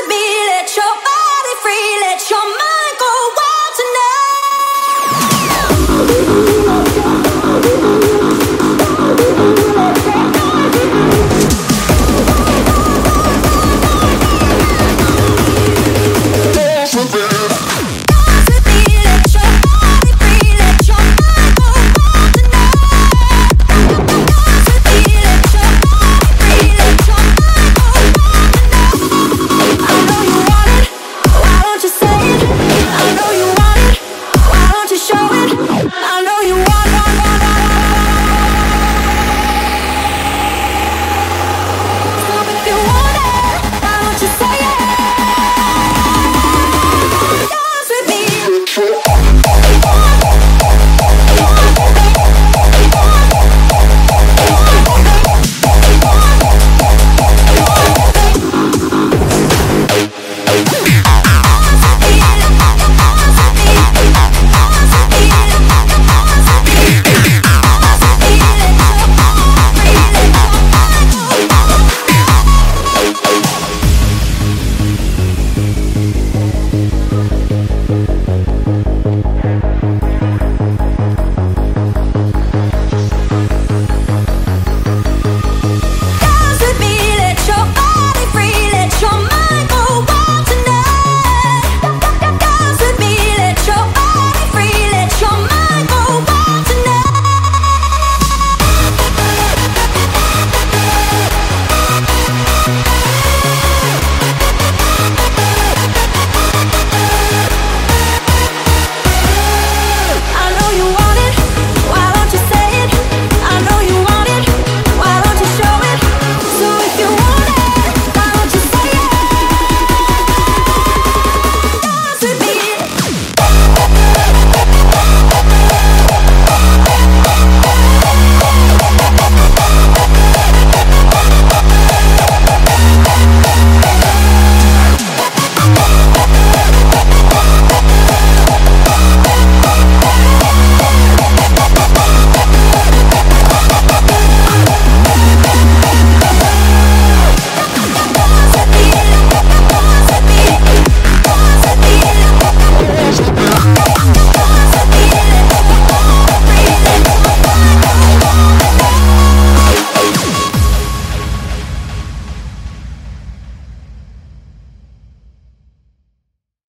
with me. Let your body free. Let your mind.